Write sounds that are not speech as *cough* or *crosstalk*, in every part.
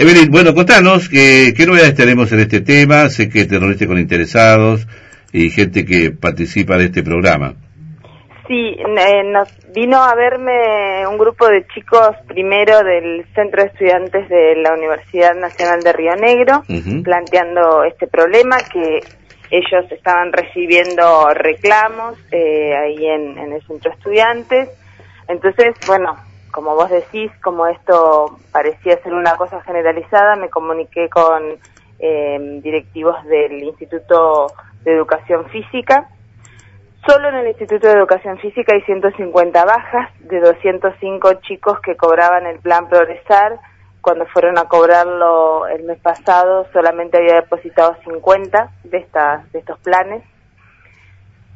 Evelyn, bueno, contanos que, qué novedades tenemos en este tema. Sé que te reuniste con interesados y gente que participa de este programa. Sí, eh, nos vino a verme un grupo de chicos primero del Centro de Estudiantes de la Universidad Nacional de Río Negro, planteando este problema que ellos estaban recibiendo reclamos eh, ahí en, el Centro de Estudiantes. Entonces, bueno, como vos decís, como esto parecía ser una cosa generalizada, me comuniqué con eh, directivos del Instituto de Educación Física Solo en el Instituto de Educación Física hay 150 bajas de 205 chicos que cobraban el plan Progresar. Cuando fueron a cobrarlo el mes pasado, solamente había depositado 50 de, estas, de estos planes.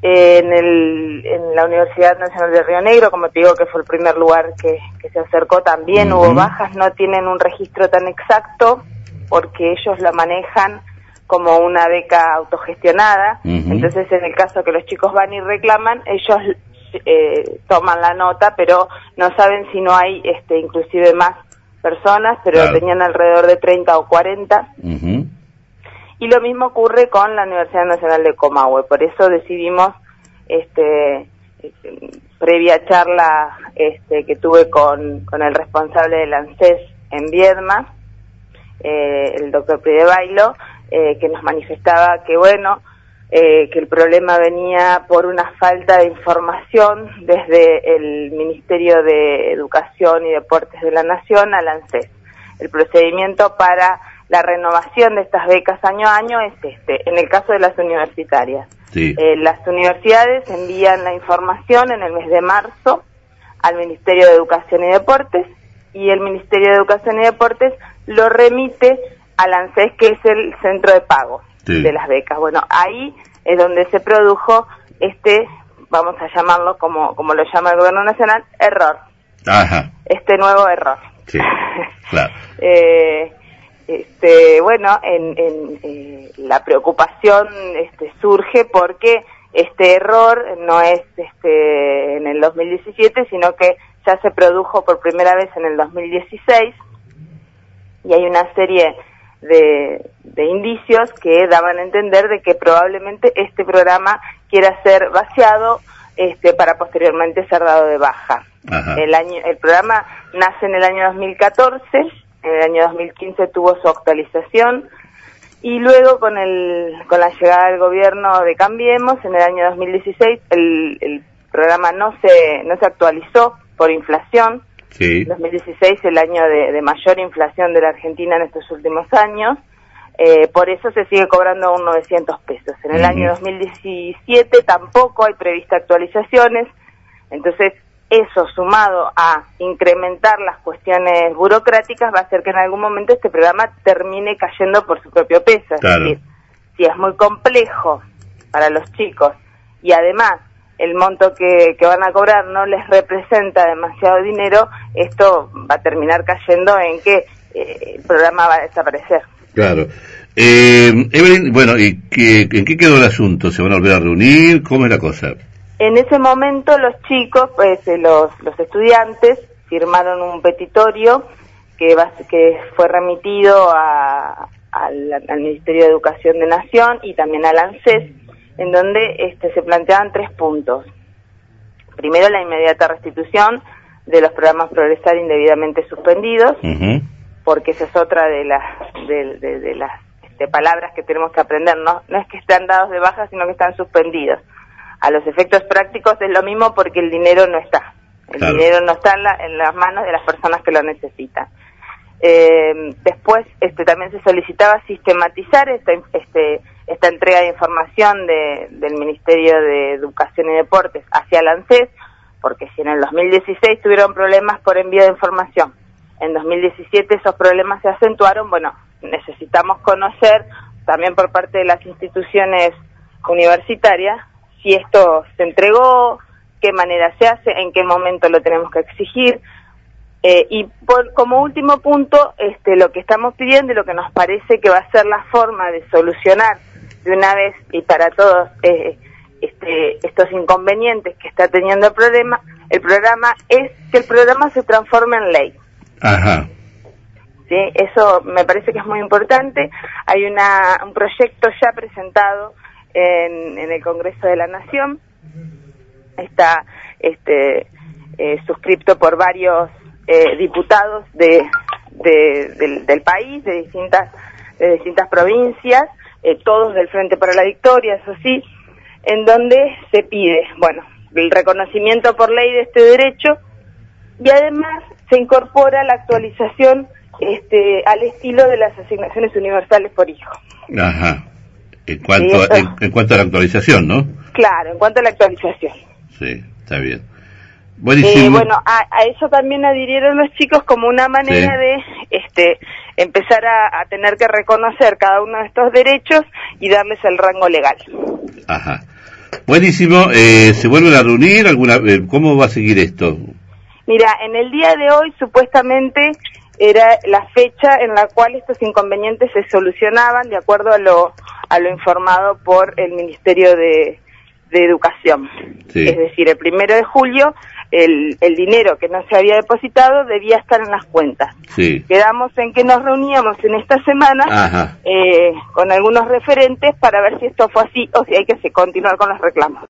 En, el, en la Universidad Nacional de Río Negro, como te digo que fue el primer lugar que, se acercó, también hubo bajas, no tienen un registro tan exacto porque ellos lo manejan como una beca autogestionada. Entonces, en el caso que los chicos van y reclaman, ellos eh, toman la nota, pero no saben si no hay este, inclusive más personas, pero tenían alrededor de 30 o 40. Y lo mismo ocurre con la Universidad Nacional de Comahue. Por eso decidimos, este, previa charla este, que tuve con, el responsable del ANSES en Viedma, eh, el doctor Bailo, eh, que nos manifestaba que, bueno, eh, que el problema venía por una falta de información desde el Ministerio de Educación y Deportes de la Nación al ANSES. El procedimiento para la renovación de estas becas año a año es este, en el caso de las universitarias. Eh, las universidades envían la información en el mes de marzo al Ministerio de Educación y Deportes y el Ministerio de Educación y Deportes lo remite al ANSES, que es el centro de pago de las becas. Bueno, ahí es donde se produjo este, vamos a llamarlo como, como lo llama el gobierno nacional, error. Este nuevo error. Sí, *laughs* claro. Eh, este, bueno, en, en eh, la preocupación este, surge porque este error no es este, en el 2017, sino que ya se produjo por primera vez en el 2016 y hay una serie de, indicios que daban a entender de que probablemente este programa quiera ser vaciado este, para posteriormente ser dado de baja. El, año, el programa nace en el año 2014, en el año 2015 tuvo su actualización y luego con, el, con la llegada del gobierno de Cambiemos, en el año 2016 el, el programa no se, no se actualizó por inflación, Sí. 2016 el año de, mayor inflación de la Argentina en estos últimos años. Eh, por eso se sigue cobrando un 900 pesos. En el año 2017 tampoco hay previstas actualizaciones. Entonces, eso sumado a incrementar las cuestiones burocráticas va a hacer que en algún momento este programa termine cayendo por su propio peso. Es decir, si es muy complejo para los chicos y además el monto que, van a cobrar no les representa demasiado dinero, esto va a terminar cayendo en que eh, el programa va a desaparecer. Claro. Eh, Evelyn, bueno, ¿y en qué quedó el asunto? ¿Se van a volver a reunir? ¿Cómo es la cosa? En ese momento los chicos, pues eh, los, los estudiantes, firmaron un petitorio que, va, que fue remitido a, al, al Ministerio de Educación de Nación y también al ANSES en donde este, se planteaban tres puntos. Primero, la inmediata restitución de los programas Progresar indebidamente suspendidos, porque esa es otra de las, de, las este, palabras que tenemos que aprender. No, no es que están dados de baja, sino que están suspendidos. A los efectos prácticos es lo mismo porque el dinero no está. El dinero no está en, las manos de las personas que lo necesitan. Eh, después este, también se solicitaba sistematizar esta, este, esta entrega de información de, del Ministerio de Educación y Deportes hacia el ANSES, porque si en el 2016 tuvieron problemas por envío de información, en 2017 esos problemas se acentuaron, bueno, necesitamos conocer también por parte de las instituciones universitarias si esto se entregó, qué manera se hace, en qué momento lo tenemos que exigir. Eh, y por, como último punto, este, lo que estamos pidiendo y lo que nos parece que va a ser la forma de solucionar de una vez y para todos eh, este, estos inconvenientes que está teniendo el programa, el programa es que el programa se transforme en ley. Ajá. ¿sí? Eso me parece que es muy importante. Hay una, un proyecto ya presentado en, en el Congreso de la Nación. Está este, eh, suscripto por varios eh, diputados de, del, del, país, de distintas, de distintas provincias, eh, todos del Frente para la Victoria, eso sí, en donde se pide, bueno, el reconocimiento por ley de este derecho y además se incorpora la actualización este, al estilo de las asignaciones universales por hijo. Ajá. En cuanto, en, cuanto a la actualización, ¿no? Claro, en cuanto a la actualización. Sí, está bien. Buenísimo. Eh, bueno, a, eso también adhirieron los chicos como una manera de este, empezar a, tener que reconocer cada uno de estos derechos y darles el rango legal. Ajá. Buenísimo. Eh, ¿Se vuelven a reunir? alguna eh, ¿Cómo va a seguir esto? Mira, en el día de hoy supuestamente era la fecha en la cual estos inconvenientes se solucionaban de acuerdo a lo, a lo informado por el Ministerio de, Educación. Es decir, el primero de julio el, el, dinero que no se había depositado debía estar en las cuentas. Quedamos en que nos reuníamos en esta semana eh, con algunos referentes para ver si esto fue así o si hay que continuar con los reclamos.